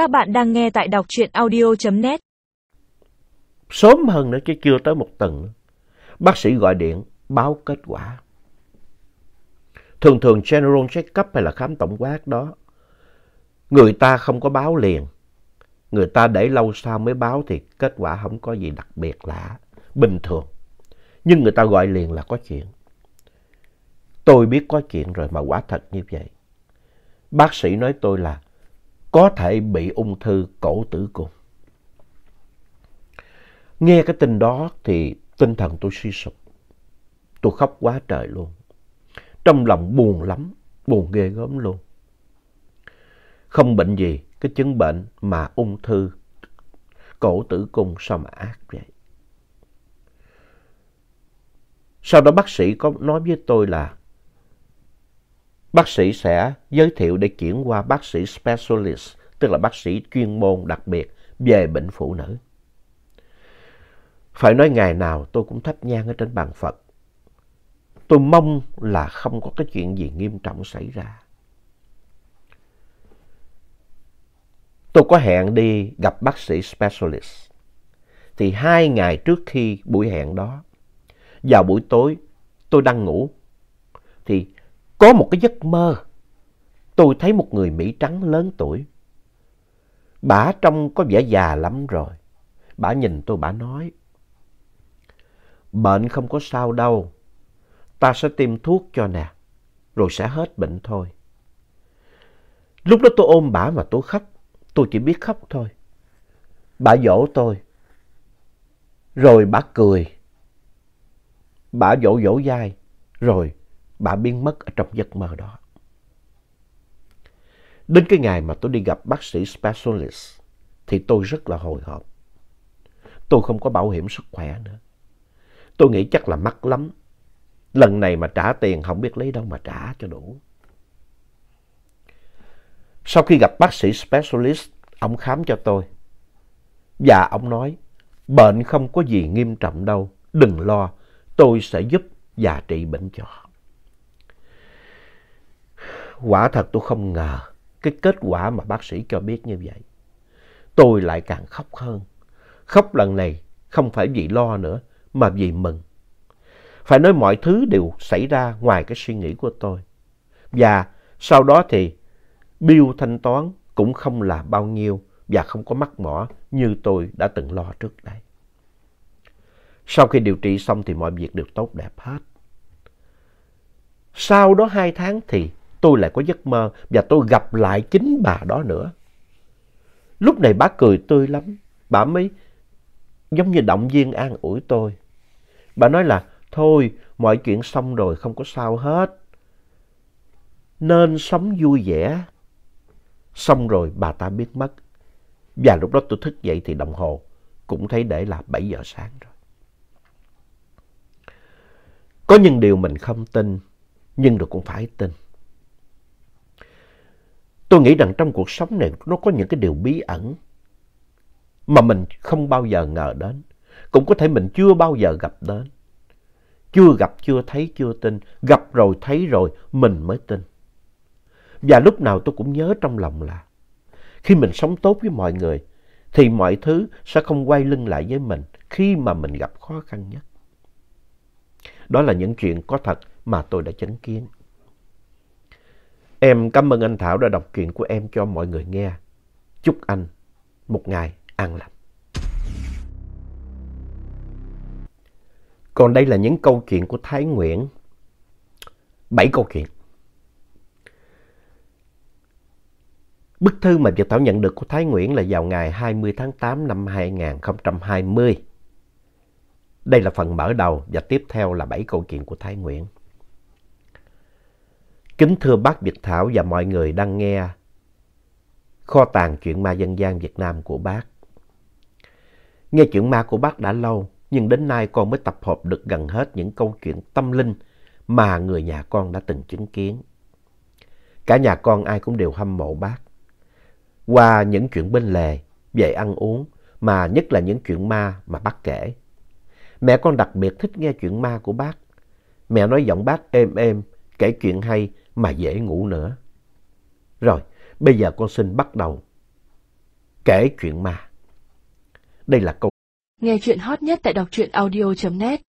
Các bạn đang nghe tại đọc truyện audio.net. Sớm hơn nữa chứ chưa tới một tuần. Bác sĩ gọi điện báo kết quả. Thường thường general check-up hay là khám tổng quát đó, người ta không có báo liền. Người ta để lâu sau mới báo thì kết quả không có gì đặc biệt lạ, bình thường. Nhưng người ta gọi liền là có chuyện. Tôi biết có chuyện rồi mà quả thật như vậy. Bác sĩ nói tôi là có thể bị ung thư cổ tử cung. Nghe cái tin đó thì tinh thần tôi suy sụp. Tôi khóc quá trời luôn. Trong lòng buồn lắm, buồn ghê gớm luôn. Không bệnh gì, cái chứng bệnh mà ung thư cổ tử cung sao mà ác vậy. Sau đó bác sĩ có nói với tôi là bác sĩ sẽ giới thiệu để chuyển qua bác sĩ specialist, tức là bác sĩ chuyên môn đặc biệt về bệnh phụ nữ. Phải nói ngày nào tôi cũng thắp nhang ở trên bàn Phật. Tôi mong là không có cái chuyện gì nghiêm trọng xảy ra. Tôi có hẹn đi gặp bác sĩ specialist. Thì hai ngày trước khi buổi hẹn đó, vào buổi tối tôi đang ngủ, thì có một cái giấc mơ. Tôi thấy một người Mỹ trắng lớn tuổi. Bà trông có vẻ già lắm rồi. Bà nhìn tôi, bà nói. Bệnh không có sao đâu. Ta sẽ tìm thuốc cho nè. Rồi sẽ hết bệnh thôi. Lúc đó tôi ôm bà mà tôi khóc. Tôi chỉ biết khóc thôi. Bà dỗ tôi. Rồi bà cười. Bà dỗ dỗ dai. Rồi bà biến mất ở trong giấc mơ đó. Đến cái ngày mà tôi đi gặp bác sĩ specialist thì tôi rất là hồi hộp. Tôi không có bảo hiểm sức khỏe nữa. Tôi nghĩ chắc là mắc lắm. Lần này mà trả tiền không biết lấy đâu mà trả cho đủ. Sau khi gặp bác sĩ specialist, ông khám cho tôi. Và ông nói, bệnh không có gì nghiêm trọng đâu, đừng lo, tôi sẽ giúp và trị bệnh cho. Quả thật tôi không ngờ cái kết quả mà bác sĩ cho biết như vậy. Tôi lại càng khóc hơn. Khóc lần này không phải vì lo nữa, mà vì mừng. Phải nói mọi thứ đều xảy ra ngoài cái suy nghĩ của tôi. Và sau đó thì bill thanh toán cũng không là bao nhiêu và không có mắc mỏ như tôi đã từng lo trước đây. Sau khi điều trị xong thì mọi việc đều tốt đẹp hết. Sau đó hai tháng thì tôi lại có giấc mơ và tôi gặp lại chính bà đó nữa. Lúc này bà cười tươi lắm, bà mới giống như động viên an ủi tôi. Bà nói là thôi mọi chuyện xong rồi không có sao hết. Nên sống vui vẻ. Xong rồi bà ta biết mất. Và lúc đó tôi thức dậy thì đồng hồ cũng thấy để là 7 giờ sáng rồi. Có những điều mình không tin, nhưng rồi cũng phải tin. Tôi nghĩ rằng trong cuộc sống này nó có những cái điều bí ẩn mà mình không bao giờ ngờ đến. Cũng có thể mình chưa bao giờ gặp đến. Chưa gặp, chưa thấy, chưa tin. Gặp rồi, thấy rồi, mình mới tin. Và lúc nào tôi cũng nhớ trong lòng là khi mình sống tốt với mọi người thì mọi thứ sẽ không quay lưng lại với mình khi mà mình gặp khó khăn nhất. Đó là những chuyện có thật mà tôi đã chứng kiến. Em cảm ơn anh Thảo đã đọc chuyện của em cho mọi người nghe. Chúc anh một ngày an lành. Còn đây là những câu chuyện của Thái Nguyễn. Bảy câu chuyện. Bức thư mà Việt Thảo nhận được của Thái Nguyễn là vào ngày 20 tháng 8 năm 2020. Đây là phần mở đầu và tiếp theo là bảy câu chuyện của Thái Nguyễn. Kính thưa bác Việt Thảo và mọi người đang nghe kho tàng chuyện ma dân gian Việt Nam của bác. Nghe chuyện ma của bác đã lâu, nhưng đến nay con mới tập hợp được gần hết những câu chuyện tâm linh mà người nhà con đã từng chứng kiến. Cả nhà con ai cũng đều hâm mộ bác. Qua những chuyện bên lề, về ăn uống, mà nhất là những chuyện ma mà bác kể. Mẹ con đặc biệt thích nghe chuyện ma của bác. Mẹ nói giọng bác êm êm, kể chuyện hay mà dễ ngủ nữa. Rồi, bây giờ con xin bắt đầu kể chuyện ma. Đây là câu Nghe chuyện hot nhất tại đọc truyện audio.net